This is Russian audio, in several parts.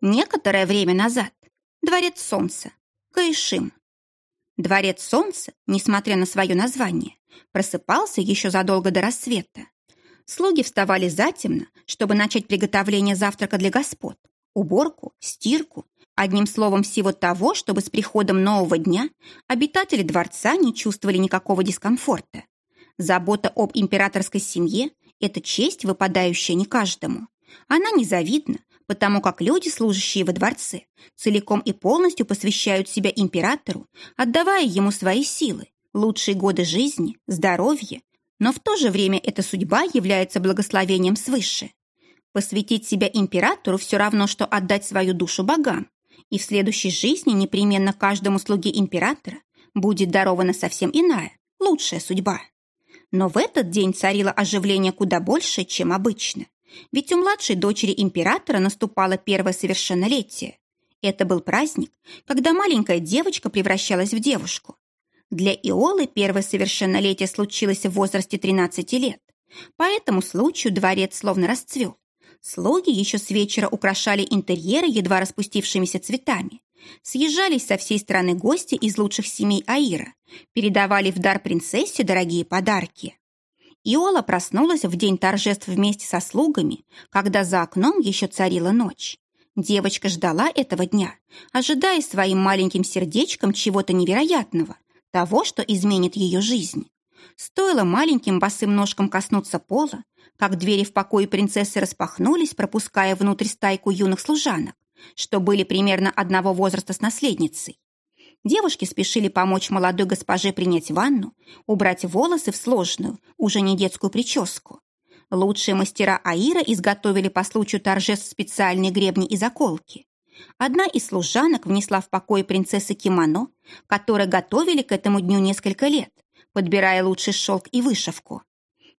Некоторое время назад. Дворец Солнца. Каишим. Дворец Солнца, несмотря на свое название, просыпался еще задолго до рассвета. Слуги вставали затемно, чтобы начать приготовление завтрака для господ, уборку, стирку, одним словом всего того, чтобы с приходом нового дня обитатели дворца не чувствовали никакого дискомфорта. Забота об императорской семье – это честь, выпадающая не каждому. Она незавидна, потому как люди, служащие во дворце, целиком и полностью посвящают себя императору, отдавая ему свои силы, лучшие годы жизни, здоровье, но в то же время эта судьба является благословением свыше. Посвятить себя императору все равно, что отдать свою душу богам, и в следующей жизни непременно каждому слуге императора будет дарована совсем иная, лучшая судьба. Но в этот день царило оживление куда больше, чем обычно. Ведь у младшей дочери императора наступало первое совершеннолетие. Это был праздник, когда маленькая девочка превращалась в девушку. Для Иолы первое совершеннолетие случилось в возрасте 13 лет. По этому случаю дворец словно расцвел. Слуги еще с вечера украшали интерьеры едва распустившимися цветами. Съезжались со всей страны гости из лучших семей Аира, передавали в дар принцессе дорогие подарки. Иола проснулась в день торжеств вместе со слугами, когда за окном еще царила ночь. Девочка ждала этого дня, ожидая своим маленьким сердечком чего-то невероятного, того, что изменит ее жизнь. Стоило маленьким босым ножкам коснуться пола, как двери в покое принцессы распахнулись, пропуская внутрь стайку юных служанок, что были примерно одного возраста с наследницей. Девушки спешили помочь молодой госпоже принять ванну, убрать волосы в сложную, уже не детскую прическу. Лучшие мастера Аира изготовили по случаю торжеств специальные гребни и заколки. Одна из служанок внесла в покой принцессы кимоно, которое готовили к этому дню несколько лет, подбирая лучший шелк и вышивку.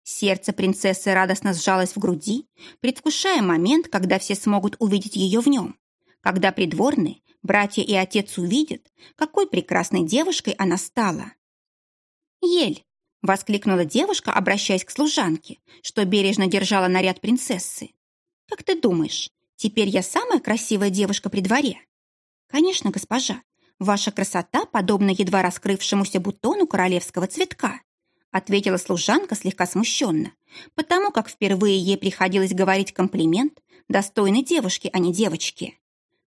Сердце принцессы радостно сжалось в груди, предвкушая момент, когда все смогут увидеть ее в нем. Когда придворные, братья и отец увидят, какой прекрасной девушкой она стала. «Ель!» — воскликнула девушка, обращаясь к служанке, что бережно держала наряд принцессы. «Как ты думаешь, теперь я самая красивая девушка при дворе?» «Конечно, госпожа. Ваша красота подобна едва раскрывшемуся бутону королевского цветка», ответила служанка слегка смущенно, потому как впервые ей приходилось говорить комплимент достойной девушке, а не девочке.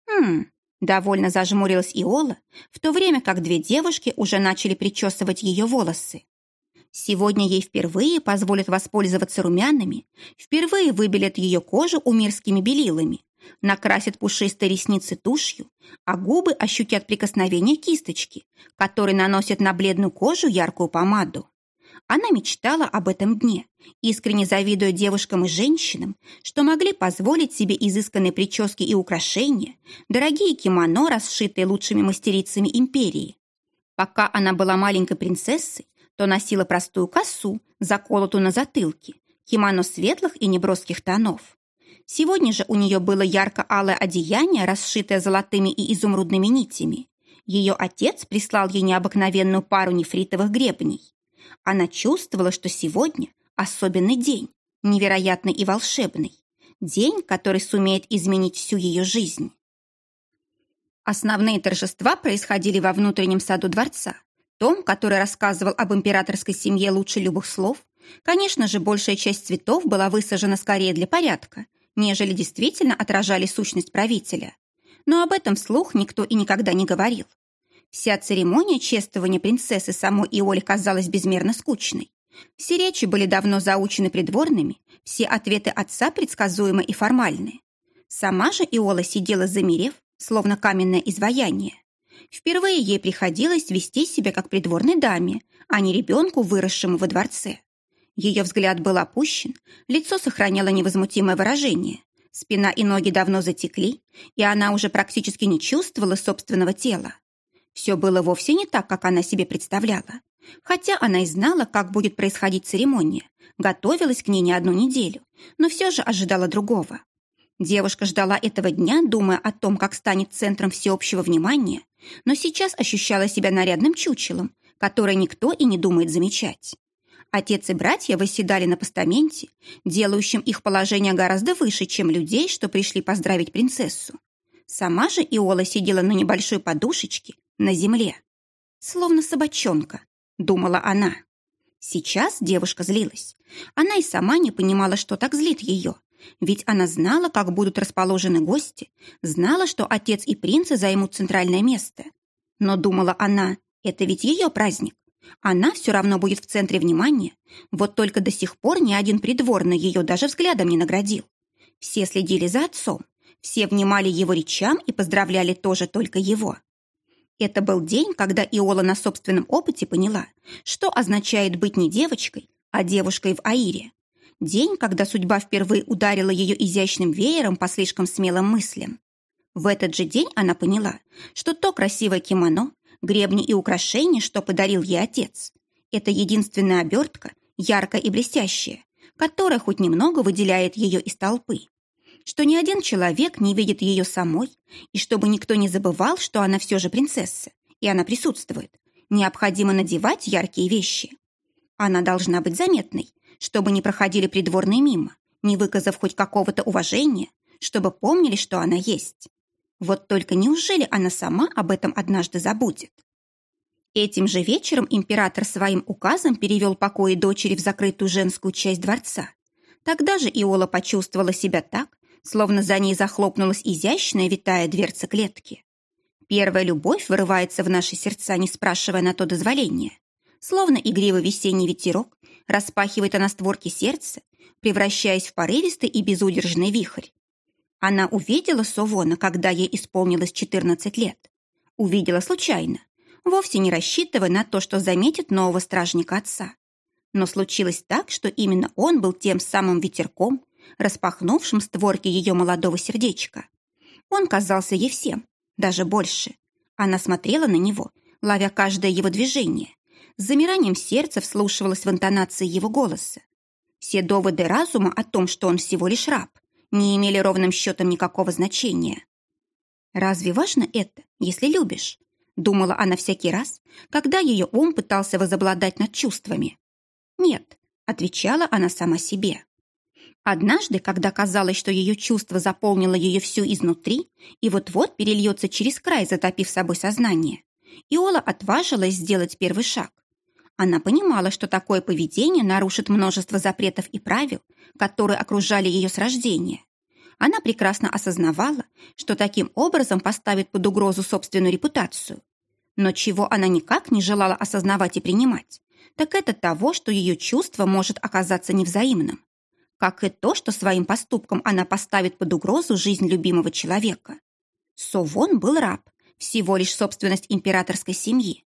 «Хм, Довольно зажмурилась Иола, в то время как две девушки уже начали причесывать ее волосы. Сегодня ей впервые позволят воспользоваться румянами, впервые выбелят ее кожу умирскими белилами, накрасят пушистые ресницы тушью, а губы ощутят прикосновение кисточки, которые наносят на бледную кожу яркую помаду. Она мечтала об этом дне, искренне завидуя девушкам и женщинам, что могли позволить себе изысканные прически и украшения, дорогие кимоно, расшитые лучшими мастерицами империи. Пока она была маленькой принцессой, то носила простую косу, заколотую на затылке, кимоно светлых и неброских тонов. Сегодня же у нее было ярко-алое одеяние, расшитое золотыми и изумрудными нитями. Ее отец прислал ей необыкновенную пару нефритовых гребней. Она чувствовала, что сегодня особенный день, невероятный и волшебный. День, который сумеет изменить всю ее жизнь. Основные торжества происходили во внутреннем саду дворца. Том, который рассказывал об императорской семье лучше любых слов. Конечно же, большая часть цветов была высажена скорее для порядка, нежели действительно отражали сущность правителя. Но об этом вслух никто и никогда не говорил. Вся церемония чествования принцессы самой Иоли казалась безмерно скучной. Все речи были давно заучены придворными, все ответы отца предсказуемы и формальны. Сама же Иола сидела замерев, словно каменное изваяние. Впервые ей приходилось вести себя как придворной даме, а не ребенку, выросшему во дворце. Ее взгляд был опущен, лицо сохраняло невозмутимое выражение. Спина и ноги давно затекли, и она уже практически не чувствовала собственного тела. Все было вовсе не так, как она себе представляла. Хотя она и знала, как будет происходить церемония, готовилась к ней не одну неделю, но все же ожидала другого. Девушка ждала этого дня, думая о том, как станет центром всеобщего внимания, но сейчас ощущала себя нарядным чучелом, которое никто и не думает замечать. Отец и братья восседали на постаменте, делающем их положение гораздо выше, чем людей, что пришли поздравить принцессу. Сама же Иола сидела на небольшой подушечке на земле. Словно собачонка, думала она. Сейчас девушка злилась. Она и сама не понимала, что так злит ее. Ведь она знала, как будут расположены гости, знала, что отец и принцы займут центральное место. Но думала она, это ведь ее праздник. Она все равно будет в центре внимания. Вот только до сих пор ни один придворный ее даже взглядом не наградил. Все следили за отцом, все внимали его речам и поздравляли тоже только его. Это был день, когда Иола на собственном опыте поняла, что означает быть не девочкой, а девушкой в Аире. День, когда судьба впервые ударила ее изящным веером по слишком смелым мыслям. В этот же день она поняла, что то красивое кимоно, гребни и украшения, что подарил ей отец, это единственная обертка, яркая и блестящая, которая хоть немного выделяет ее из толпы что ни один человек не видит ее самой, и чтобы никто не забывал, что она все же принцесса, и она присутствует, необходимо надевать яркие вещи. Она должна быть заметной, чтобы не проходили придворные мимо, не выказав хоть какого-то уважения, чтобы помнили, что она есть. Вот только неужели она сама об этом однажды забудет? Этим же вечером император своим указом перевел покои дочери в закрытую женскую часть дворца. Тогда же Иола почувствовала себя так, словно за ней захлопнулась изящная витая дверца клетки. Первая любовь вырывается в наши сердца, не спрашивая на то дозволения. Словно игривый весенний ветерок распахивает она створки сердца, превращаясь в порывистый и безудержный вихрь. Она увидела Совона, когда ей исполнилось 14 лет. Увидела случайно, вовсе не рассчитывая на то, что заметит нового стражника отца. Но случилось так, что именно он был тем самым ветерком, распахнувшим створки ее молодого сердечка. Он казался ей всем, даже больше. Она смотрела на него, ловя каждое его движение. С замиранием сердца вслушивалась в интонации его голоса. Все доводы разума о том, что он всего лишь раб, не имели ровным счетом никакого значения. «Разве важно это, если любишь?» Думала она всякий раз, когда ее ум пытался возобладать над чувствами. «Нет», — отвечала она сама себе. Однажды, когда казалось, что ее чувство заполнило ее всю изнутри и вот-вот перельется через край, затопив собой сознание, Иола отважилась сделать первый шаг. Она понимала, что такое поведение нарушит множество запретов и правил, которые окружали ее с рождения. Она прекрасно осознавала, что таким образом поставит под угрозу собственную репутацию. Но чего она никак не желала осознавать и принимать, так это того, что ее чувство может оказаться невзаимным как и то, что своим поступком она поставит под угрозу жизнь любимого человека. Совон был раб, всего лишь собственность императорской семьи.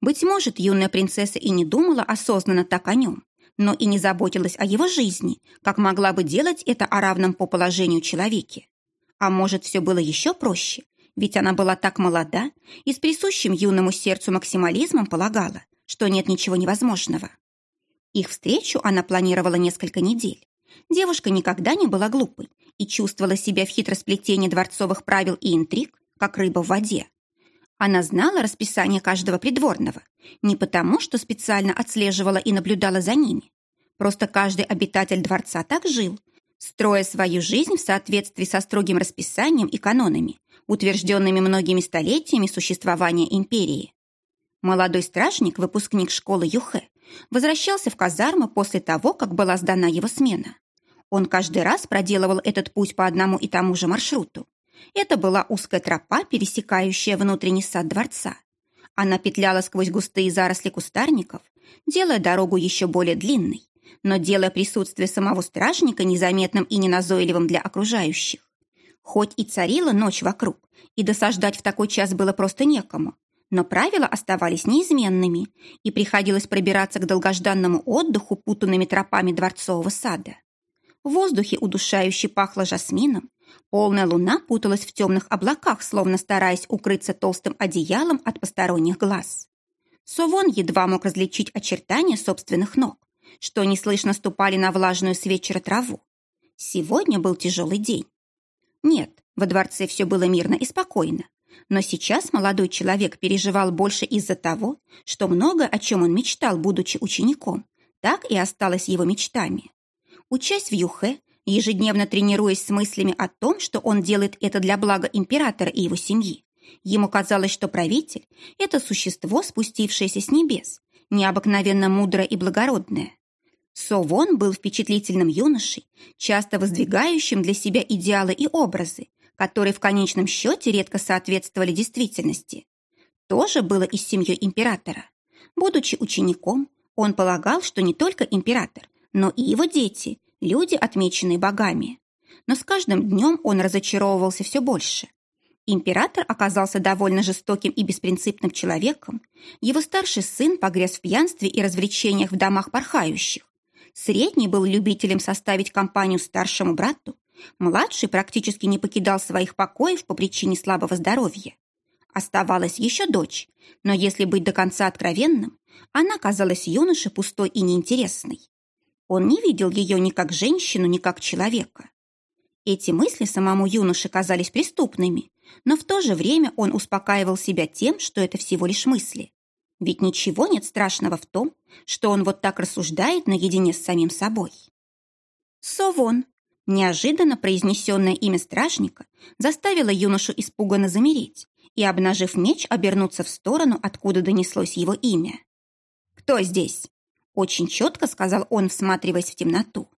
Быть может, юная принцесса и не думала осознанно так о нем, но и не заботилась о его жизни, как могла бы делать это о равном по положению человеке. А может, все было еще проще, ведь она была так молода и с присущим юному сердцу максимализмом полагала, что нет ничего невозможного. Их встречу она планировала несколько недель. Девушка никогда не была глупой и чувствовала себя в хитросплетении дворцовых правил и интриг, как рыба в воде. Она знала расписание каждого придворного, не потому, что специально отслеживала и наблюдала за ними. Просто каждый обитатель дворца так жил, строя свою жизнь в соответствии со строгим расписанием и канонами, утвержденными многими столетиями существования империи. Молодой стражник, выпускник школы Юхе, возвращался в казарму после того, как была сдана его смена. Он каждый раз проделывал этот путь по одному и тому же маршруту. Это была узкая тропа, пересекающая внутренний сад дворца. Она петляла сквозь густые заросли кустарников, делая дорогу еще более длинной, но делая присутствие самого стражника незаметным и неназойливым для окружающих. Хоть и царила ночь вокруг, и досаждать в такой час было просто некому, но правила оставались неизменными, и приходилось пробираться к долгожданному отдыху путанными тропами дворцового сада. В воздухе удушающе пахло жасмином. Полная луна путалась в темных облаках, словно стараясь укрыться толстым одеялом от посторонних глаз. Совон едва мог различить очертания собственных ног, что неслышно ступали на влажную с вечера траву. Сегодня был тяжелый день. Нет, во дворце все было мирно и спокойно. Но сейчас молодой человек переживал больше из-за того, что многое, о чем он мечтал, будучи учеником, так и осталось его мечтами. Учась в Юхе, ежедневно тренируясь с мыслями о том, что он делает это для блага императора и его семьи. Ему казалось, что правитель – это существо, спустившееся с небес, необыкновенно мудрое и благородное. Совон был впечатлительным юношей, часто воздвигающим для себя идеалы и образы, которые в конечном счете редко соответствовали действительности. Тоже было и с семьей императора. Будучи учеником, он полагал, что не только император, но и его дети – люди, отмеченные богами. Но с каждым днем он разочаровывался все больше. Император оказался довольно жестоким и беспринципным человеком. Его старший сын погряз в пьянстве и развлечениях в домах порхающих. Средний был любителем составить компанию старшему брату. Младший практически не покидал своих покоев по причине слабого здоровья. Оставалась еще дочь, но если быть до конца откровенным, она казалась юноше пустой и неинтересной. Он не видел ее ни как женщину, ни как человека. Эти мысли самому юноше казались преступными, но в то же время он успокаивал себя тем, что это всего лишь мысли. Ведь ничего нет страшного в том, что он вот так рассуждает наедине с самим собой. «Совон», неожиданно произнесенное имя стражника, заставило юношу испуганно замереть и, обнажив меч, обернуться в сторону, откуда донеслось его имя. «Кто здесь?» Очень четко сказал он, всматриваясь в темноту.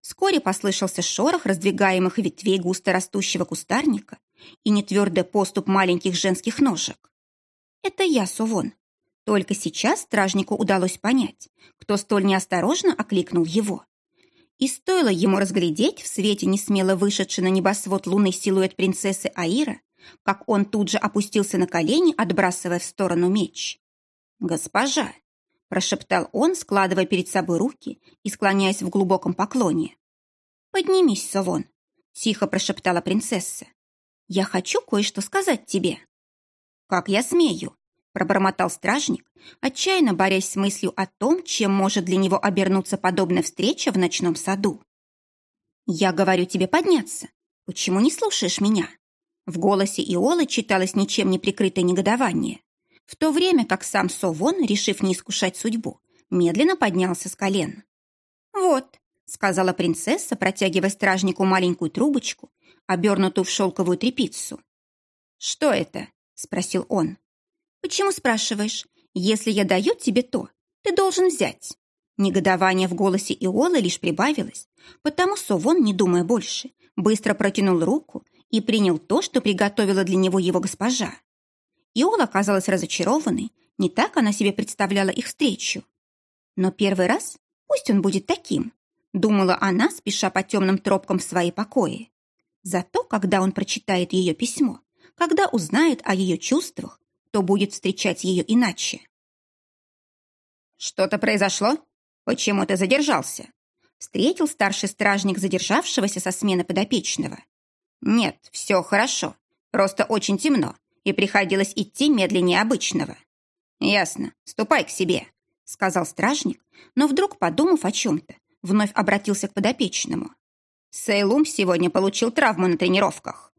Вскоре послышался шорох раздвигаемых ветвей густо растущего кустарника и нетвердый поступ маленьких женских ножек. «Это я, Сувон». Только сейчас стражнику удалось понять, кто столь неосторожно окликнул его. И стоило ему разглядеть в свете несмело вышедший на небосвод лунный силуэт принцессы Аира, как он тут же опустился на колени, отбрасывая в сторону меч. «Госпожа!» – прошептал он, складывая перед собой руки и склоняясь в глубоком поклоне. «Поднимись, Совон», – тихо прошептала принцесса. «Я хочу кое-что сказать тебе». «Как я смею?» – пробормотал стражник, отчаянно борясь с мыслью о том, чем может для него обернуться подобная встреча в ночном саду. «Я говорю тебе подняться. Почему не слушаешь меня?» В голосе Иолы читалось ничем не прикрытое негодование в то время как сам Совон, решив не искушать судьбу, медленно поднялся с колен. «Вот», — сказала принцесса, протягивая стражнику маленькую трубочку, обернутую в шелковую тряпицу. «Что это?» — спросил он. «Почему спрашиваешь? Если я даю тебе то, ты должен взять». Негодование в голосе Иолы лишь прибавилось, потому Совон, не думая больше, быстро протянул руку и принял то, что приготовила для него его госпожа. Иола оказалась разочарованной, не так она себе представляла их встречу. Но первый раз пусть он будет таким, думала она, спеша по темным тропкам в свои покои. Зато, когда он прочитает ее письмо, когда узнает о ее чувствах, то будет встречать ее иначе. «Что-то произошло? Почему ты задержался?» Встретил старший стражник задержавшегося со смены подопечного. «Нет, все хорошо. Просто очень темно и приходилось идти медленнее обычного. «Ясно, ступай к себе», — сказал стражник, но вдруг, подумав о чем-то, вновь обратился к подопечному. «Сейлум сегодня получил травму на тренировках».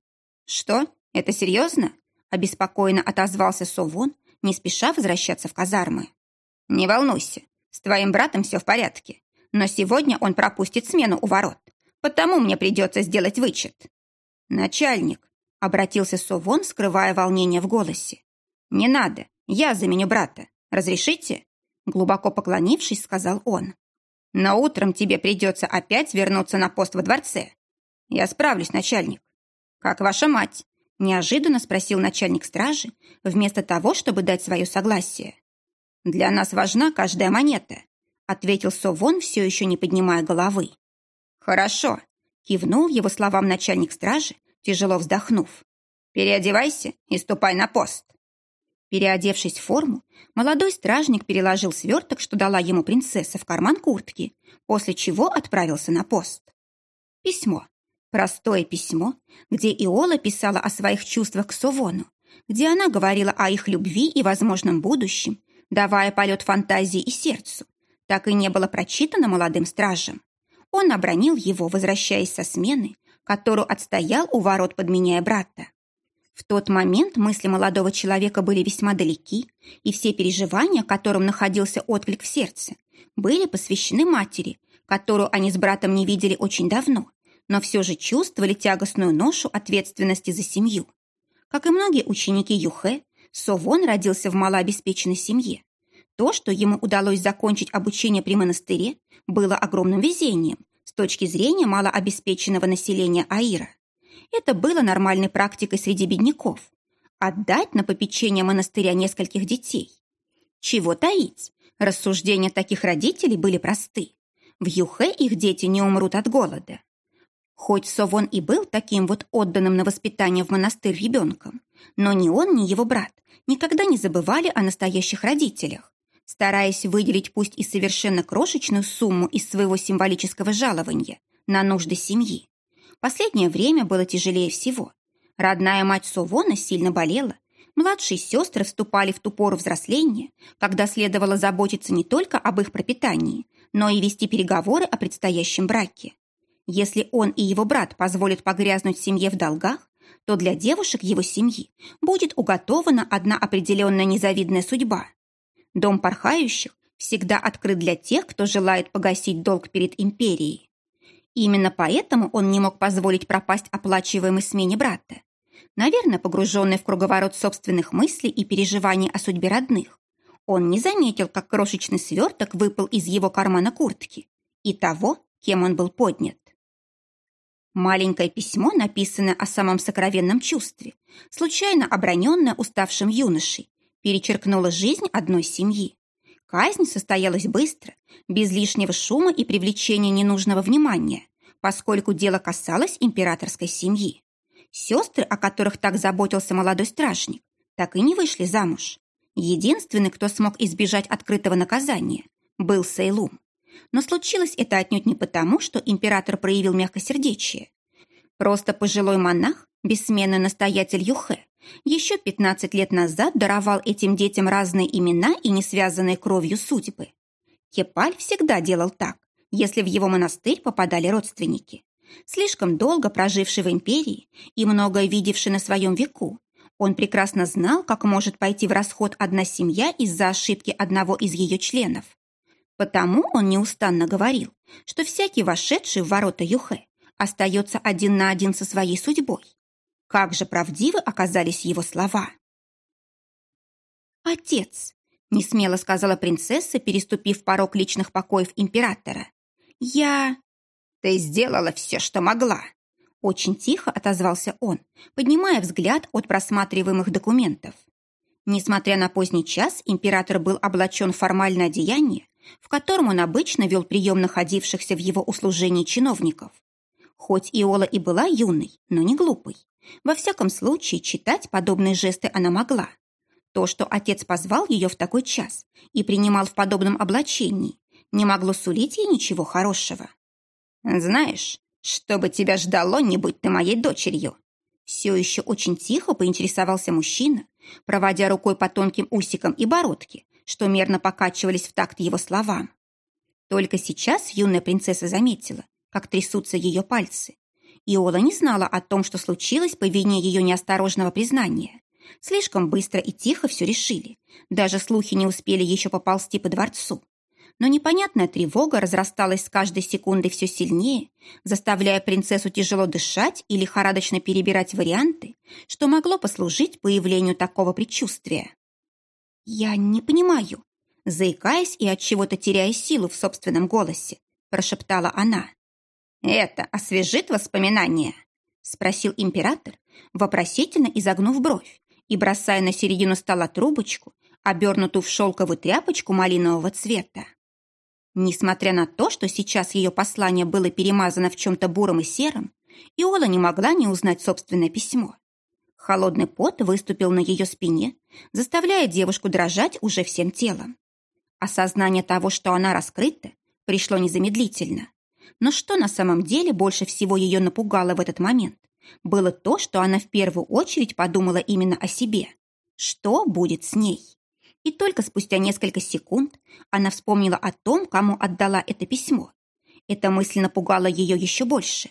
«Что? Это серьезно?» — обеспокоенно отозвался Совон, не спеша возвращаться в казармы. «Не волнуйся, с твоим братом все в порядке, но сегодня он пропустит смену у ворот, потому мне придется сделать вычет». «Начальник, Обратился Совон, скрывая волнение в голосе. «Не надо, я заменю брата. Разрешите?» Глубоко поклонившись, сказал он. «Но утром тебе придется опять вернуться на пост во дворце. Я справлюсь, начальник». «Как ваша мать?» Неожиданно спросил начальник стражи, вместо того, чтобы дать свое согласие. «Для нас важна каждая монета», ответил Совон, все еще не поднимая головы. «Хорошо», кивнул его словам начальник стражи, тяжело вздохнув. «Переодевайся и ступай на пост». Переодевшись в форму, молодой стражник переложил сверток, что дала ему принцесса, в карман куртки, после чего отправился на пост. Письмо. Простое письмо, где Иола писала о своих чувствах к Совону, где она говорила о их любви и возможном будущем, давая полет фантазии и сердцу, так и не было прочитано молодым стражем. Он обронил его, возвращаясь со смены, которую отстоял у ворот, подменяя брата. В тот момент мысли молодого человека были весьма далеки, и все переживания, которым находился отклик в сердце, были посвящены матери, которую они с братом не видели очень давно, но все же чувствовали тягостную ношу ответственности за семью. Как и многие ученики Юхэ, Совон родился в малообеспеченной семье. То, что ему удалось закончить обучение при монастыре, было огромным везением точки зрения малообеспеченного населения Аира. Это было нормальной практикой среди бедняков – отдать на попечение монастыря нескольких детей. Чего таить? Рассуждения таких родителей были просты. В Юхе их дети не умрут от голода. Хоть Совон и был таким вот отданным на воспитание в монастырь ребенком, но ни он, ни его брат никогда не забывали о настоящих родителях, стараясь выделить пусть и совершенно крошечную сумму из своего символического жалования на нужды семьи. Последнее время было тяжелее всего. Родная мать Совона сильно болела, младшие сестры вступали в ту пору взросления, когда следовало заботиться не только об их пропитании, но и вести переговоры о предстоящем браке. Если он и его брат позволят погрязнуть семье в долгах, то для девушек его семьи будет уготована одна определенная незавидная судьба. Дом порхающих всегда открыт для тех, кто желает погасить долг перед империей. Именно поэтому он не мог позволить пропасть оплачиваемой смене брата. Наверное, погруженный в круговорот собственных мыслей и переживаний о судьбе родных, он не заметил, как крошечный сверток выпал из его кармана куртки и того, кем он был поднят. Маленькое письмо, написанное о самом сокровенном чувстве, случайно оброненное уставшим юношей, перечеркнуло жизнь одной семьи. Казнь состоялась быстро, без лишнего шума и привлечения ненужного внимания, поскольку дело касалось императорской семьи. Сестры, о которых так заботился молодой стражник, так и не вышли замуж. Единственный, кто смог избежать открытого наказания, был Сейлум. Но случилось это отнюдь не потому, что император проявил мягкосердечие. Просто пожилой монах, бессменный настоятель Юхе, еще 15 лет назад даровал этим детям разные имена и не связанные кровью судьбы. Кепаль всегда делал так, если в его монастырь попадали родственники. Слишком долго проживший в империи и многое видевший на своем веку, он прекрасно знал, как может пойти в расход одна семья из-за ошибки одного из ее членов. Потому он неустанно говорил, что всякий вошедший в ворота Юхе остается один на один со своей судьбой. Как же правдивы оказались его слова. «Отец», — несмело сказала принцесса, переступив порог личных покоев императора, — «я...» «Ты сделала все, что могла», — очень тихо отозвался он, поднимая взгляд от просматриваемых документов. Несмотря на поздний час, император был облачен в формальное одеяние, в котором он обычно вел прием находившихся в его услужении чиновников. Хоть Иола и была юной, но не глупой. Во всяком случае, читать подобные жесты она могла. То, что отец позвал ее в такой час и принимал в подобном облачении, не могло сулить ей ничего хорошего. «Знаешь, что бы тебя ждало, не будь ты моей дочерью!» Все еще очень тихо поинтересовался мужчина, проводя рукой по тонким усикам и бородке, что мерно покачивались в такт его словам. Только сейчас юная принцесса заметила, как трясутся ее пальцы. Иола не знала о том, что случилось по вине ее неосторожного признания. Слишком быстро и тихо все решили. Даже слухи не успели еще поползти по дворцу. Но непонятная тревога разрасталась с каждой секундой все сильнее, заставляя принцессу тяжело дышать и лихорадочно перебирать варианты, что могло послужить появлению такого предчувствия. «Я не понимаю», заикаясь и от чего-то теряя силу в собственном голосе, прошептала она. «Это освежит воспоминания?» спросил император, вопросительно изогнув бровь и бросая на середину стола трубочку, обернутую в шелковую тряпочку малинового цвета. Несмотря на то, что сейчас ее послание было перемазано в чем-то буром и сером, Иола не могла не узнать собственное письмо. Холодный пот выступил на ее спине, заставляя девушку дрожать уже всем телом. Осознание того, что она раскрыта, пришло незамедлительно. Но что на самом деле больше всего ее напугало в этот момент, было то, что она в первую очередь подумала именно о себе. Что будет с ней? И только спустя несколько секунд она вспомнила о том, кому отдала это письмо. Эта мысль напугала ее еще больше.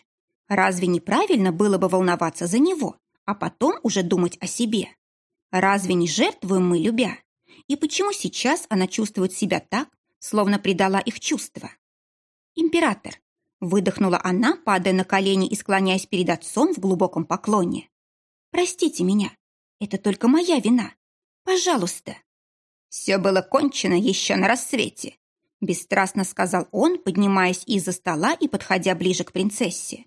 Разве неправильно было бы волноваться за него? а потом уже думать о себе. Разве не жертвуем мы, любя? И почему сейчас она чувствует себя так, словно предала их чувства? Император, Выдохнула она, падая на колени и склоняясь перед отцом в глубоком поклоне. «Простите меня. Это только моя вина. Пожалуйста». «Все было кончено еще на рассвете», — бесстрастно сказал он, поднимаясь из-за стола и подходя ближе к принцессе.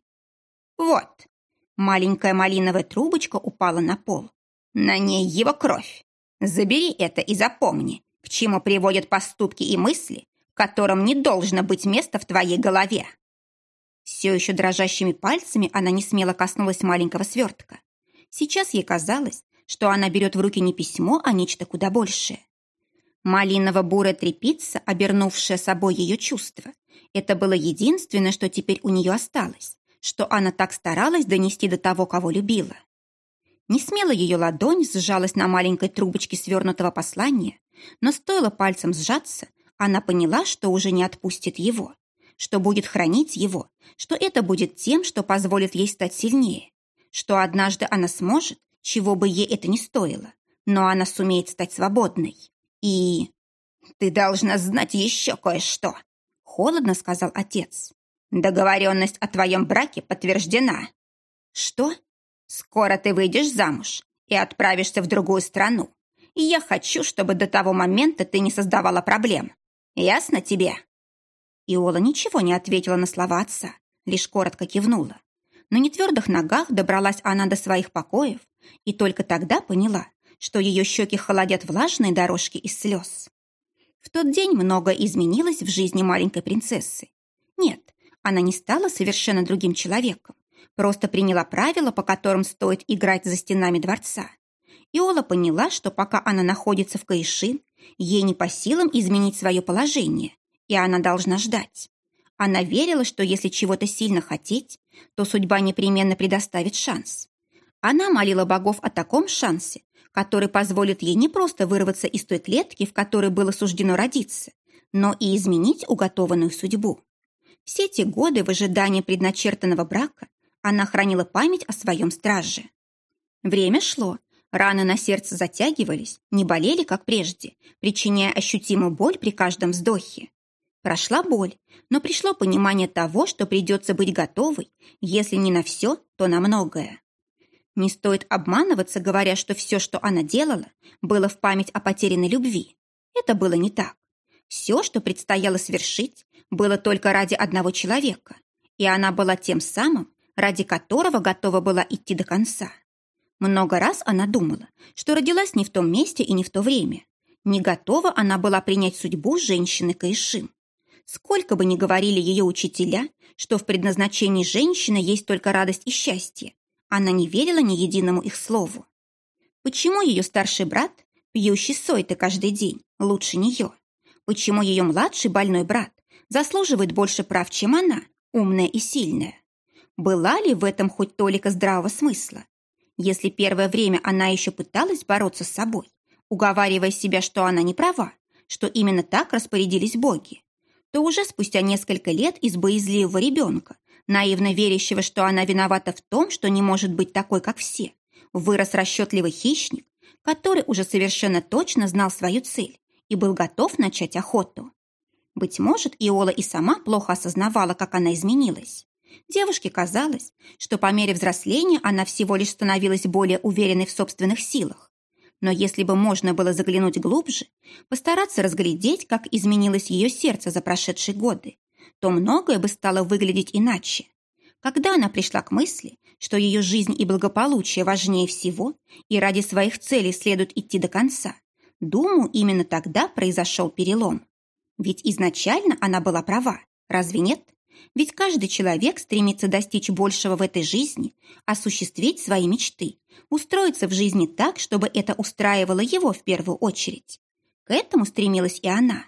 «Вот». Маленькая малиновая трубочка упала на пол. На ней его кровь. Забери это и запомни, к чему приводят поступки и мысли, которым не должно быть места в твоей голове. Все еще дрожащими пальцами она не смело коснулась маленького свертка. Сейчас ей казалось, что она берет в руки не письмо, а нечто куда большее. Малиново-бурая трепица, обернувшая собой ее чувства, это было единственное, что теперь у нее осталось, что она так старалась донести до того, кого любила. Не смело ее ладонь сжалась на маленькой трубочке свернутого послания, но стоило пальцем сжаться, она поняла, что уже не отпустит его, что будет хранить его, что это будет тем, что позволит ей стать сильнее, что однажды она сможет, чего бы ей это ни стоило, но она сумеет стать свободной. И... «Ты должна знать еще кое-что», — холодно сказал отец. «Договоренность о твоем браке подтверждена». «Что?» Скоро ты выйдешь замуж и отправишься в другую страну. И я хочу, чтобы до того момента ты не создавала проблем. Ясно тебе?» Иола ничего не ответила на слова отца, лишь коротко кивнула. На нетвердых ногах добралась она до своих покоев и только тогда поняла, что ее щеки холодят влажные дорожки из слез. В тот день многое изменилось в жизни маленькой принцессы. Нет, она не стала совершенно другим человеком. Просто приняла правила, по которым стоит играть за стенами дворца. Иола поняла, что пока она находится в Каишин, ей не по силам изменить свое положение, и она должна ждать. Она верила, что если чего-то сильно хотеть, то судьба непременно предоставит шанс. Она молила богов о таком шансе, который позволит ей не просто вырваться из той клетки, в которой было суждено родиться, но и изменить уготованную судьбу. Все эти годы в ожидании предначертанного брака она хранила память о своем страже. Время шло, раны на сердце затягивались, не болели, как прежде, причиняя ощутимую боль при каждом вздохе. Прошла боль, но пришло понимание того, что придется быть готовой, если не на все, то на многое. Не стоит обманываться, говоря, что все, что она делала, было в память о потерянной любви. Это было не так. Все, что предстояло совершить, было только ради одного человека, и она была тем самым, ради которого готова была идти до конца. Много раз она думала, что родилась не в том месте и не в то время. Не готова она была принять судьбу женщины Каишим. Сколько бы ни говорили ее учителя, что в предназначении женщины есть только радость и счастье, она не верила ни единому их слову. Почему ее старший брат, пьющий сойты каждый день, лучше нее? Почему ее младший больной брат заслуживает больше прав, чем она, умная и сильная? Была ли в этом хоть толика здравого смысла? Если первое время она еще пыталась бороться с собой, уговаривая себя, что она не права, что именно так распорядились боги, то уже спустя несколько лет из боязливого ребенка, наивно верящего, что она виновата в том, что не может быть такой, как все, вырос расчетливый хищник, который уже совершенно точно знал свою цель и был готов начать охоту. Быть может, Иола и сама плохо осознавала, как она изменилась. Девушке казалось, что по мере взросления она всего лишь становилась более уверенной в собственных силах. Но если бы можно было заглянуть глубже, постараться разглядеть, как изменилось ее сердце за прошедшие годы, то многое бы стало выглядеть иначе. Когда она пришла к мысли, что ее жизнь и благополучие важнее всего, и ради своих целей следует идти до конца, думаю, именно тогда произошел перелом. Ведь изначально она была права, разве нет? Ведь каждый человек стремится достичь большего в этой жизни, осуществить свои мечты, устроиться в жизни так, чтобы это устраивало его в первую очередь. К этому стремилась и она.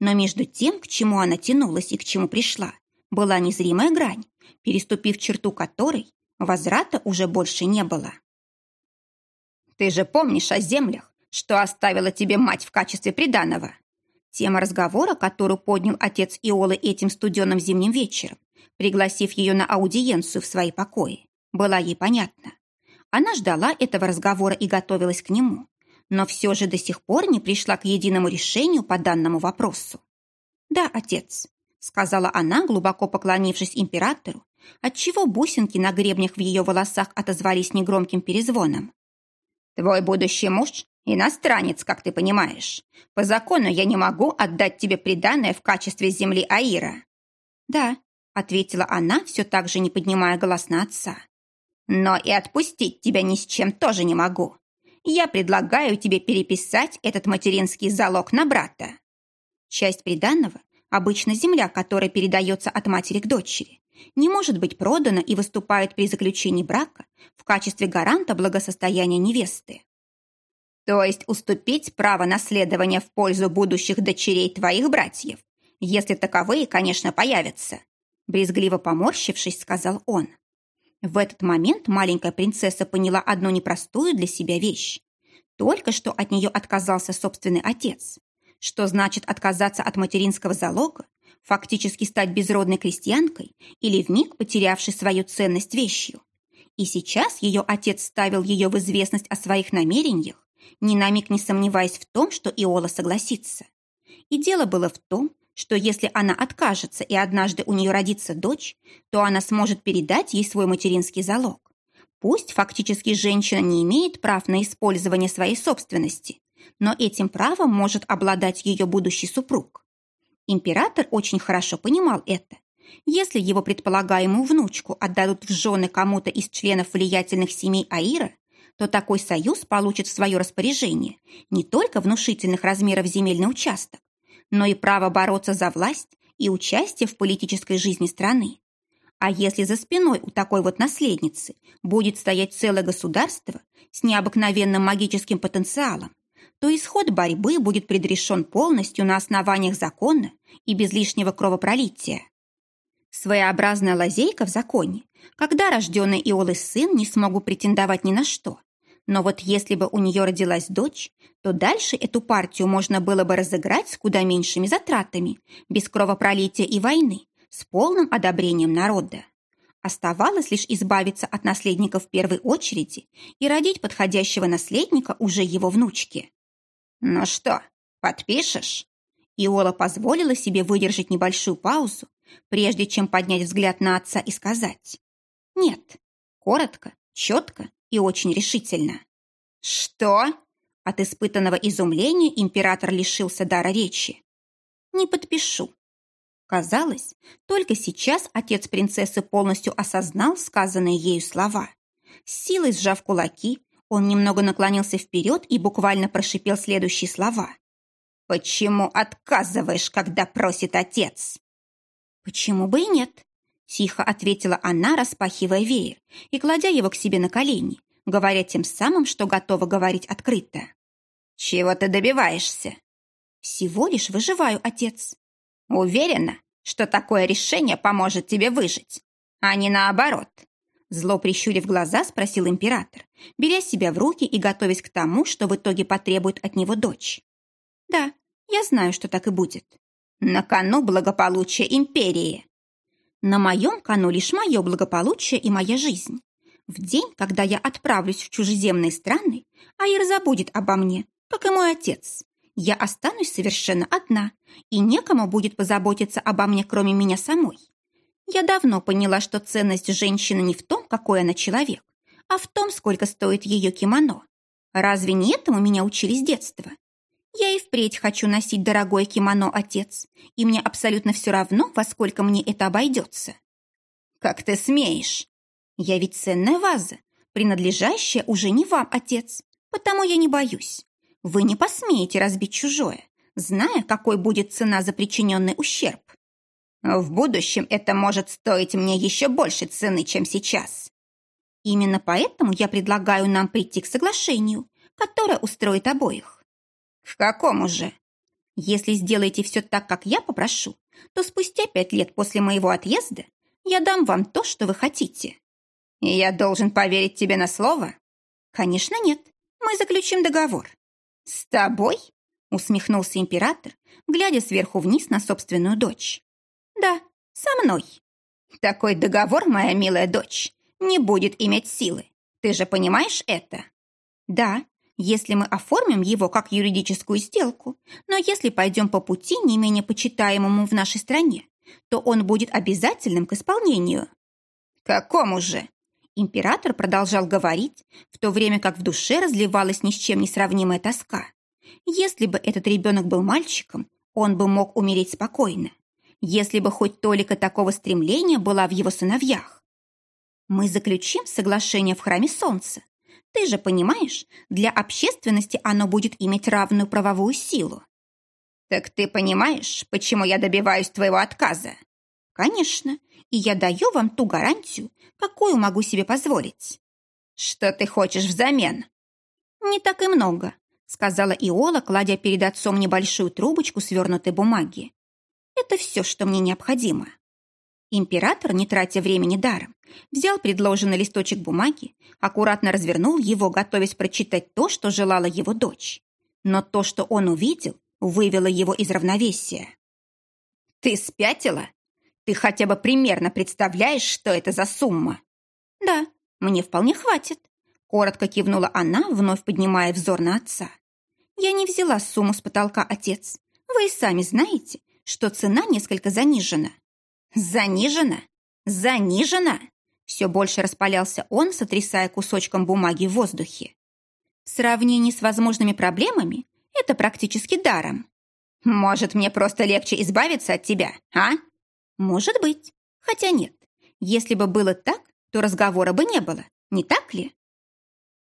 Но между тем, к чему она тянулась и к чему пришла, была незримая грань, переступив черту которой возврата уже больше не было. «Ты же помнишь о землях, что оставила тебе мать в качестве приданого?» Тема разговора, которую поднял отец Иолы этим студенным зимним вечером, пригласив ее на аудиенцию в свои покои, была ей понятна. Она ждала этого разговора и готовилась к нему, но все же до сих пор не пришла к единому решению по данному вопросу. «Да, отец», — сказала она, глубоко поклонившись императору, отчего бусинки на гребнях в ее волосах отозвались негромким перезвоном. «Твой будущий муж – иностранец, как ты понимаешь. По закону я не могу отдать тебе приданное в качестве земли Аира». «Да», – ответила она, все так же не поднимая глаз на отца. «Но и отпустить тебя ни с чем тоже не могу. Я предлагаю тебе переписать этот материнский залог на брата». Часть приданного, обычно земля, которая передается от матери к дочери, не может быть продана и выступает при заключении брака в качестве гаранта благосостояния невесты. То есть уступить право наследования в пользу будущих дочерей твоих братьев, если таковые, конечно, появятся. Брезгливо поморщившись, сказал он. В этот момент маленькая принцесса поняла одну непростую для себя вещь. Только что от нее отказался собственный отец. Что значит отказаться от материнского залога, фактически стать безродной крестьянкой или вмиг потерявшей свою ценность вещью. И сейчас ее отец ставил ее в известность о своих намерениях, ни на миг не сомневаясь в том, что Иола согласится. И дело было в том, что если она откажется и однажды у нее родится дочь, то она сможет передать ей свой материнский залог. Пусть фактически женщина не имеет прав на использование своей собственности, но этим правом может обладать ее будущий супруг. Император очень хорошо понимал это. Если его предполагаемую внучку отдадут в жены кому-то из членов влиятельных семей Аира, то такой союз получит в свое распоряжение не только внушительных размеров земельный участок, но и право бороться за власть и участие в политической жизни страны. А если за спиной у такой вот наследницы будет стоять целое государство с необыкновенным магическим потенциалом, то исход борьбы будет предрешен полностью на основаниях закона и без лишнего кровопролития. Своеобразная лазейка в законе, когда рожденный Иолой сын не смогу претендовать ни на что. Но вот если бы у нее родилась дочь, то дальше эту партию можно было бы разыграть с куда меньшими затратами, без кровопролития и войны, с полным одобрением народа. Оставалось лишь избавиться от наследника в первой очереди и родить подходящего наследника уже его внучке. «Ну что, подпишешь?» Иола позволила себе выдержать небольшую паузу, прежде чем поднять взгляд на отца и сказать «Нет». Коротко, четко и очень решительно. «Что?» От испытанного изумления император лишился дара речи. «Не подпишу». Казалось, только сейчас отец принцессы полностью осознал сказанные ею слова. С силой сжав кулаки, он немного наклонился вперед и буквально прошипел следующие слова. «Почему отказываешь, когда просит отец?» «Почему бы и нет?» Тихо ответила она, распахивая веер и кладя его к себе на колени, говоря тем самым, что готова говорить открыто. «Чего ты добиваешься?» «Всего лишь выживаю, отец». «Уверена, что такое решение поможет тебе выжить, а не наоборот. Зло прищурив глаза, спросил император, беря себя в руки и готовясь к тому, что в итоге потребует от него дочь. «Да, я знаю, что так и будет. На кону благополучие империи». «На моем кону лишь мое благополучие и моя жизнь. В день, когда я отправлюсь в чужеземные страны, Аир забудет обо мне, как и мой отец. Я останусь совершенно одна, и некому будет позаботиться обо мне, кроме меня самой. Я давно поняла, что ценность женщины не в том, какой она человек, а в том, сколько стоит ее кимоно. Разве не этому меня учили с детства? Я и впредь хочу носить дорогое кимоно, отец, и мне абсолютно все равно, во сколько мне это обойдется. Как ты смеешь? Я ведь ценная ваза, принадлежащая уже не вам, отец, потому я не боюсь. Вы не посмеете разбить чужое, зная, какой будет цена за причиненный ущерб. В будущем это может стоить мне еще больше цены, чем сейчас. Именно поэтому я предлагаю нам прийти к соглашению, которое устроит обоих. К какому же? Если сделаете все так, как я попрошу, то спустя пять лет после моего отъезда я дам вам то, что вы хотите. Я должен поверить тебе на слово? Конечно, нет. Мы заключим договор. С тобой? Усмехнулся император, глядя сверху вниз на собственную дочь. Да, со мной. Такой договор, моя милая дочь, не будет иметь силы. Ты же понимаешь это? Да, если мы оформим его как юридическую сделку, но если пойдем по пути, не менее почитаемому в нашей стране, то он будет обязательным к исполнению. Какому же? Император продолжал говорить, в то время как в душе разливалась ни с чем не сравнимая тоска. Если бы этот ребенок был мальчиком, он бы мог умереть спокойно. Если бы хоть толика такого стремления была в его сыновьях. Мы заключим соглашение в храме солнца. Ты же понимаешь, для общественности оно будет иметь равную правовую силу. Так ты понимаешь, почему я добиваюсь твоего отказа? Конечно, и я даю вам ту гарантию, какую могу себе позволить. Что ты хочешь взамен? Не так и много, сказала Иола, кладя перед отцом небольшую трубочку свернутой бумаги. Это все, что мне необходимо. Император, не тратя времени даром, взял предложенный листочек бумаги, аккуратно развернул его, готовясь прочитать то, что желала его дочь. Но то, что он увидел, вывело его из равновесия. «Ты спятила? Ты хотя бы примерно представляешь, что это за сумма?» «Да, мне вполне хватит», — коротко кивнула она, вновь поднимая взор на отца. «Я не взяла сумму с потолка, отец. Вы и сами знаете, что цена несколько занижена». «Занижена? Занижена?» Все больше распалялся он, сотрясая кусочком бумаги в воздухе. В сравнении с возможными проблемами это практически даром. «Может, мне просто легче избавиться от тебя, а?» «Может быть. Хотя нет. Если бы было так, то разговора бы не было, не так ли?»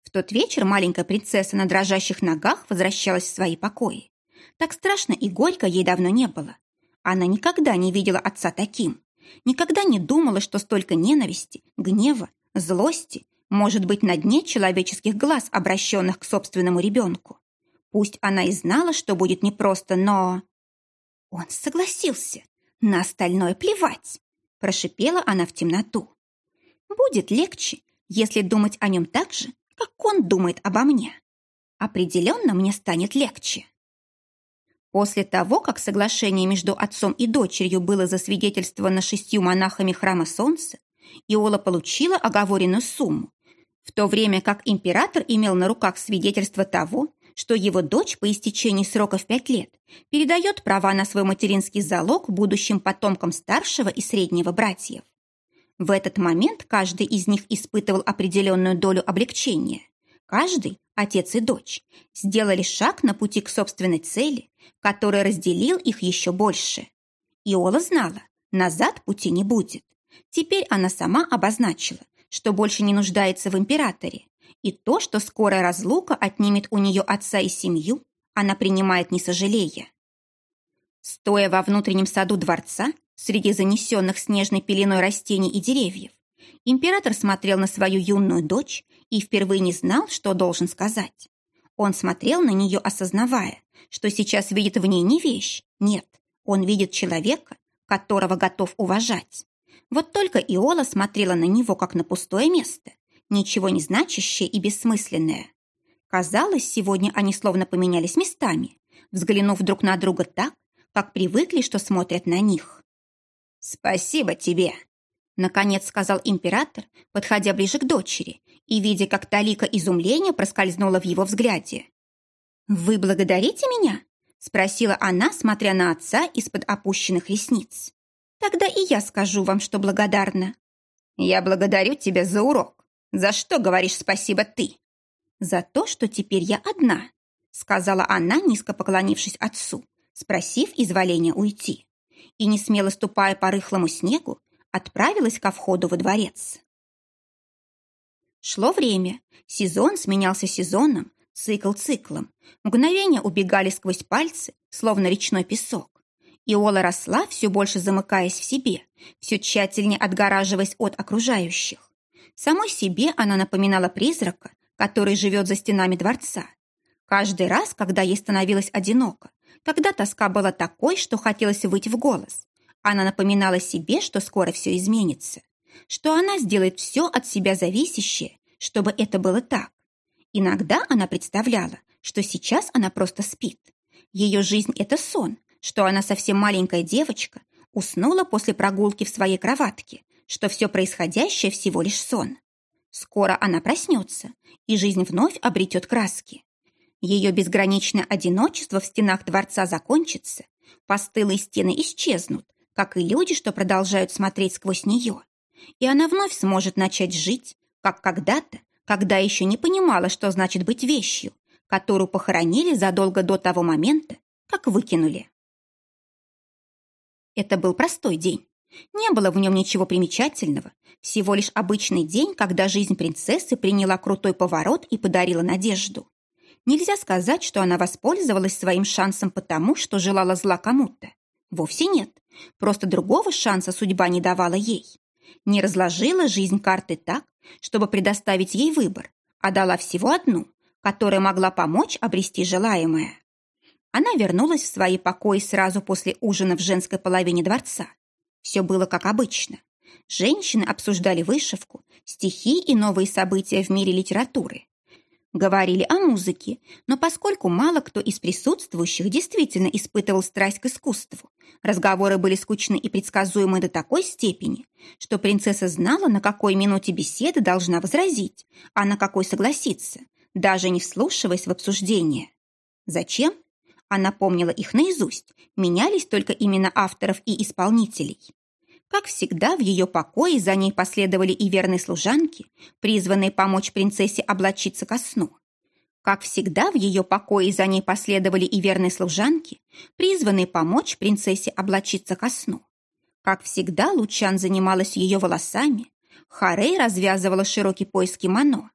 В тот вечер маленькая принцесса на дрожащих ногах возвращалась в свои покои. Так страшно и горько ей давно не было. Она никогда не видела отца таким. Никогда не думала, что столько ненависти, гнева, злости может быть на дне человеческих глаз, обращенных к собственному ребенку. Пусть она и знала, что будет непросто, но... Он согласился. На остальное плевать. Прошипела она в темноту. Будет легче, если думать о нем так же, как он думает обо мне. Определенно мне станет легче. После того, как соглашение между отцом и дочерью было засвидетельствовано шестью монахами храма Солнца, Иола получила оговоренную сумму, в то время как император имел на руках свидетельство того, что его дочь по истечении срока в пять лет передает права на свой материнский залог будущим потомкам старшего и среднего братьев. В этот момент каждый из них испытывал определенную долю облегчения. Каждый, отец и дочь, сделали шаг на пути к собственной цели, который разделил их еще больше. Иола знала, назад пути не будет. Теперь она сама обозначила, что больше не нуждается в императоре, и то, что скорая разлука отнимет у нее отца и семью, она принимает не сожалея. Стоя во внутреннем саду дворца, среди занесенных снежной пеленой растений и деревьев, император смотрел на свою юную дочь и впервые не знал, что должен сказать. Он смотрел на нее, осознавая, что сейчас видит в ней не вещь, нет, он видит человека, которого готов уважать. Вот только Иола смотрела на него, как на пустое место, ничего не значащее и бессмысленное. Казалось, сегодня они словно поменялись местами, взглянув друг на друга так, как привыкли, что смотрят на них. «Спасибо тебе!» Наконец сказал император, подходя ближе к дочери и видя, как талика изумления проскользнула в его взгляде. «Вы благодарите меня?» спросила она, смотря на отца из-под опущенных ресниц. «Тогда и я скажу вам, что благодарна». «Я благодарю тебя за урок. За что говоришь спасибо ты?» «За то, что теперь я одна», сказала она, низко поклонившись отцу, спросив изволения уйти. И, не смело ступая по рыхлому снегу, отправилась ко входу во дворец. Шло время, сезон сменялся сезоном, цикл циклом. Мгновения убегали сквозь пальцы, словно речной песок. Иола росла, все больше замыкаясь в себе, все тщательнее отгораживаясь от окружающих. Самой себе она напоминала призрака, который живет за стенами дворца. Каждый раз, когда ей становилось одиноко, когда тоска была такой, что хотелось выйти в голос, она напоминала себе, что скоро все изменится, что она сделает все от себя зависящее, чтобы это было так. Иногда она представляла, что сейчас она просто спит. Ее жизнь – это сон, что она совсем маленькая девочка, уснула после прогулки в своей кроватке, что все происходящее всего лишь сон. Скоро она проснется, и жизнь вновь обретет краски. Ее безграничное одиночество в стенах дворца закончится, постылые стены исчезнут, как и люди, что продолжают смотреть сквозь нее. И она вновь сможет начать жить, как когда-то, когда еще не понимала, что значит быть вещью, которую похоронили задолго до того момента, как выкинули. Это был простой день. Не было в нем ничего примечательного, всего лишь обычный день, когда жизнь принцессы приняла крутой поворот и подарила надежду. Нельзя сказать, что она воспользовалась своим шансом потому, что желала зла кому-то. Вовсе нет. Просто другого шанса судьба не давала ей. Не разложила жизнь карты так, чтобы предоставить ей выбор, а дала всего одну, которая могла помочь обрести желаемое. Она вернулась в свои покои сразу после ужина в женской половине дворца. Все было как обычно. Женщины обсуждали вышивку, стихи и новые события в мире литературы. Говорили о музыке, но поскольку мало кто из присутствующих действительно испытывал страсть к искусству, разговоры были скучны и предсказуемы до такой степени, что принцесса знала, на какой минуте беседы должна возразить, а на какой согласиться, даже не вслушиваясь в обсуждение. Зачем? Она помнила их наизусть, менялись только имена авторов и исполнителей. Как всегда, в ее покое за ней последовали и верные служанки, призванные помочь принцессе облачиться ко сну. Как всегда, в ее покое за ней последовали и верные служанки, призванные помочь принцессе облачиться ко сну. Как всегда, Лучан занималась ее волосами, Харей развязывала широкий пояс кимоно,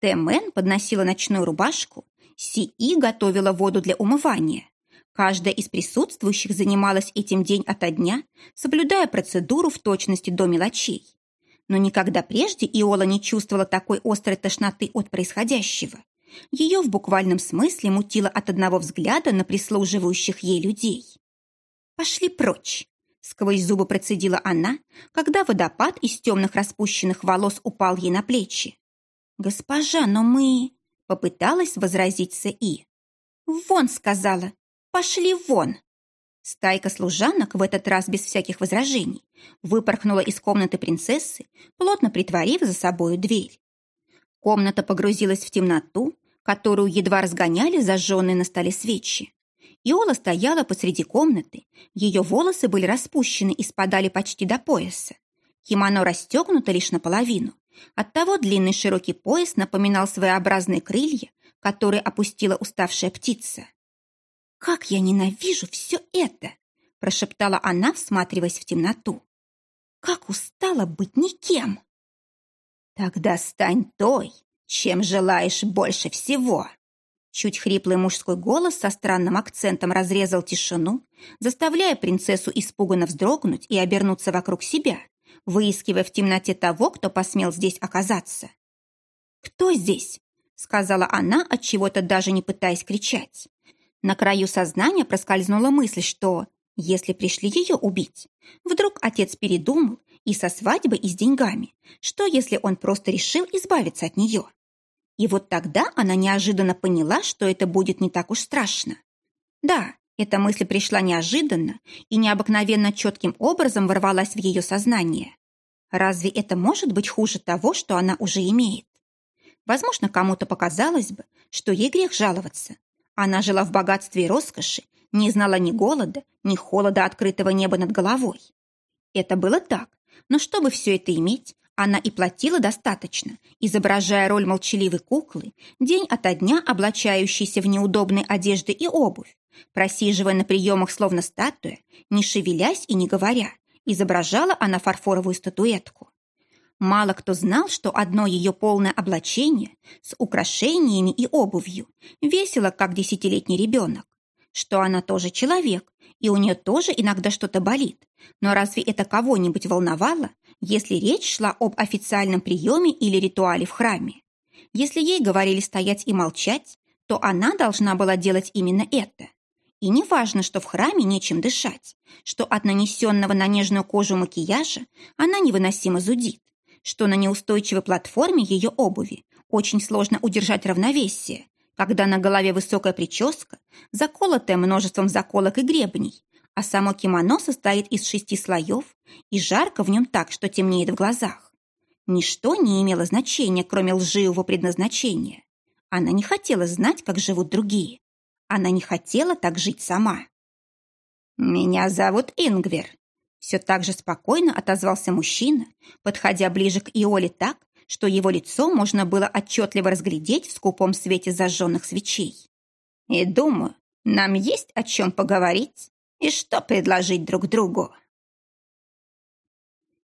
Темен подносила ночную рубашку, Сии готовила воду для умывания, Каждая из присутствующих занималась этим день ото дня, соблюдая процедуру в точности до мелочей. Но никогда прежде Иола не чувствовала такой острой тошноты от происходящего. Ее в буквальном смысле мутило от одного взгляда на прислуживающих ей людей. «Пошли прочь!» — сквозь зубы процедила она, когда водопад из темных распущенных волос упал ей на плечи. «Госпожа, но мы...» — попыталась возразить Саи. «Вон!» — сказала. «Пошли вон!» Стайка служанок, в этот раз без всяких возражений, выпорхнула из комнаты принцессы, плотно притворив за собою дверь. Комната погрузилась в темноту, которую едва разгоняли зажженные на столе свечи. Иола стояла посреди комнаты, ее волосы были распущены и спадали почти до пояса. Кимоно расстегнуто лишь наполовину. Оттого длинный широкий пояс напоминал своеобразные крылья, которые опустила уставшая птица. «Как я ненавижу все это!» прошептала она, всматриваясь в темноту. «Как устала быть никем!» «Тогда стань той, чем желаешь больше всего!» Чуть хриплый мужской голос со странным акцентом разрезал тишину, заставляя принцессу испуганно вздрогнуть и обернуться вокруг себя, выискивая в темноте того, кто посмел здесь оказаться. «Кто здесь?» — сказала она, от чего то даже не пытаясь кричать. На краю сознания проскользнула мысль, что, если пришли ее убить, вдруг отец передумал и со свадьбой, и с деньгами, что если он просто решил избавиться от нее? И вот тогда она неожиданно поняла, что это будет не так уж страшно. Да, эта мысль пришла неожиданно и необыкновенно четким образом ворвалась в ее сознание. Разве это может быть хуже того, что она уже имеет? Возможно, кому-то показалось бы, что ей грех жаловаться, она жила в богатстве и роскоши, не знала ни голода, ни холода открытого неба над головой. Это было так, но чтобы все это иметь, она и платила достаточно, изображая роль молчаливой куклы, день ото дня облачающейся в неудобные одежды и обувь, просиживая на приемах словно статуя, не шевелясь и не говоря, изображала она фарфоровую статуэтку. Мало кто знал, что одно ее полное облачение с украшениями и обувью весело, как десятилетний ребенок. Что она тоже человек, и у нее тоже иногда что-то болит. Но разве это кого-нибудь волновало, если речь шла об официальном приеме или ритуале в храме? Если ей говорили стоять и молчать, то она должна была делать именно это. И не важно, что в храме нечем дышать, что от нанесенного на нежную кожу макияжа она невыносимо зудит, что на неустойчивой платформе ее обуви очень сложно удержать равновесие, когда на голове высокая прическа, заколотая множеством заколок и гребней, а само кимоно состоит из шести слоев, и жарко в нем так, что темнеет в глазах. Ничто не имело значения, кроме лживого предназначения. Она не хотела знать, как живут другие. Она не хотела так жить сама. «Меня зовут Ингвер», Все так же спокойно отозвался мужчина, подходя ближе к Иоле так, что его лицо можно было отчетливо разглядеть в скупом свете зажженных свечей. «И думаю, нам есть о чем поговорить и что предложить друг другу».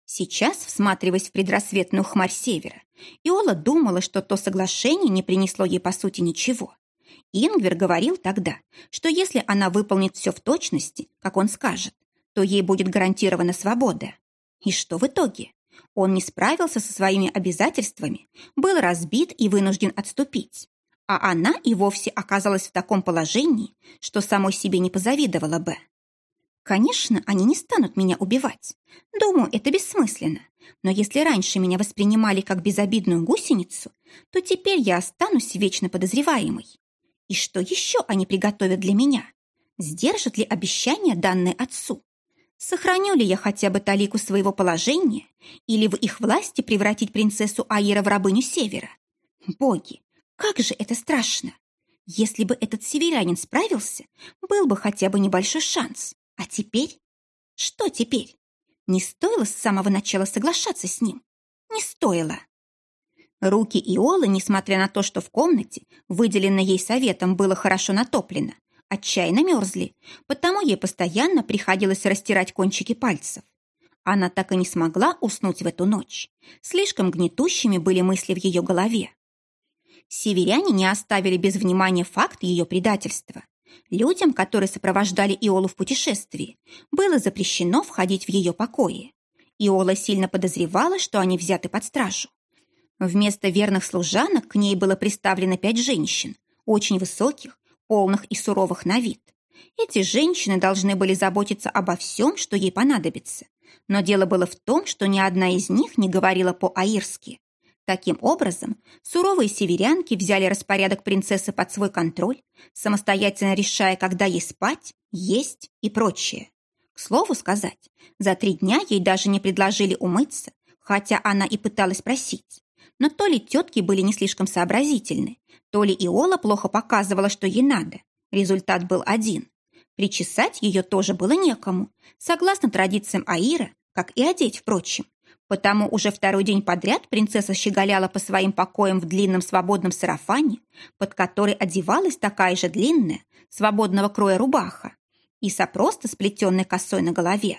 Сейчас, всматриваясь в предрассветную хмарь севера, Иола думала, что то соглашение не принесло ей по сути ничего. Ингвер говорил тогда, что если она выполнит все в точности, как он скажет, то ей будет гарантирована свобода. И что в итоге? Он не справился со своими обязательствами, был разбит и вынужден отступить. А она и вовсе оказалась в таком положении, что самой себе не позавидовала бы. Конечно, они не станут меня убивать. Думаю, это бессмысленно. Но если раньше меня воспринимали как безобидную гусеницу, то теперь я останусь вечно подозреваемой. И что еще они приготовят для меня? Сдержат ли обещания, данные отцу? Сохраню ли я хотя бы талику своего положения или в их власти превратить принцессу Аира в рабыню Севера? Боги, как же это страшно! Если бы этот северянин справился, был бы хотя бы небольшой шанс. А теперь? Что теперь? Не стоило с самого начала соглашаться с ним. Не стоило. Руки Иолы, несмотря на то, что в комнате, выделенной ей советом, было хорошо натоплено, отчаянно мерзли, потому ей постоянно приходилось растирать кончики пальцев. Она так и не смогла уснуть в эту ночь. Слишком гнетущими были мысли в ее голове. Северяне не оставили без внимания факт ее предательства. Людям, которые сопровождали Иолу в путешествии, было запрещено входить в ее покои. Иола сильно подозревала, что они взяты под стражу. Вместо верных служанок к ней было представлено пять женщин, очень высоких, полных и суровых на вид. Эти женщины должны были заботиться обо всем, что ей понадобится. Но дело было в том, что ни одна из них не говорила по-аирски. Таким образом, суровые северянки взяли распорядок принцессы под свой контроль, самостоятельно решая, когда ей спать, есть и прочее. К слову сказать, за три дня ей даже не предложили умыться, хотя она и пыталась просить. Но то ли тетки были не слишком сообразительны, то ли Иола плохо показывала, что ей надо. Результат был один. Причесать ее тоже было некому, согласно традициям Аира, как и одеть, впрочем. Потому уже второй день подряд принцесса щеголяла по своим покоям в длинном свободном сарафане, под который одевалась такая же длинная, свободного кроя рубаха и со просто сплетенной косой на голове.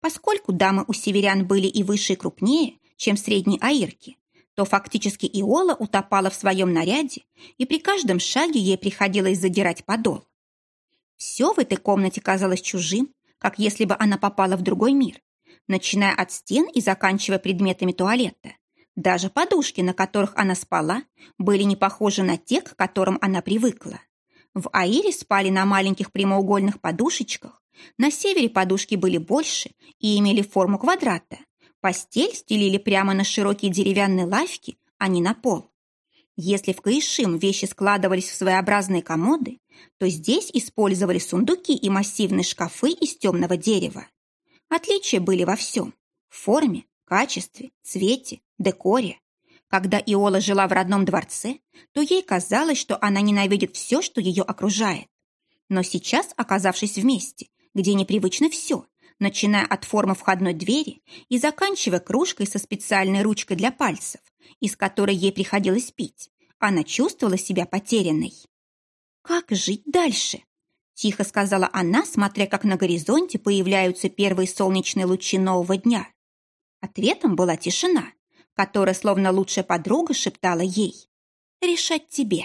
Поскольку дамы у северян были и выше и крупнее, чем средние аирки, то фактически Иола утопала в своем наряде, и при каждом шаге ей приходилось задирать подол. Все в этой комнате казалось чужим, как если бы она попала в другой мир, начиная от стен и заканчивая предметами туалета. Даже подушки, на которых она спала, были не похожи на те, к которым она привыкла. В Аире спали на маленьких прямоугольных подушечках, на севере подушки были больше и имели форму квадрата. Постель стелили прямо на широкие деревянные лавки, а не на пол. Если в Каишим вещи складывались в своеобразные комоды, то здесь использовали сундуки и массивные шкафы из темного дерева. Отличия были во всем – в форме, качестве, цвете, декоре. Когда Иола жила в родном дворце, то ей казалось, что она ненавидит все, что ее окружает. Но сейчас, оказавшись вместе, где непривычно все, начиная от формы входной двери и заканчивая кружкой со специальной ручкой для пальцев, из которой ей приходилось пить, она чувствовала себя потерянной. Как жить дальше? Тихо сказала она, смотря как на горизонте появляются первые солнечные лучи нового дня. Ответом была тишина, которая, словно лучшая подруга, шептала ей. «Решать тебе».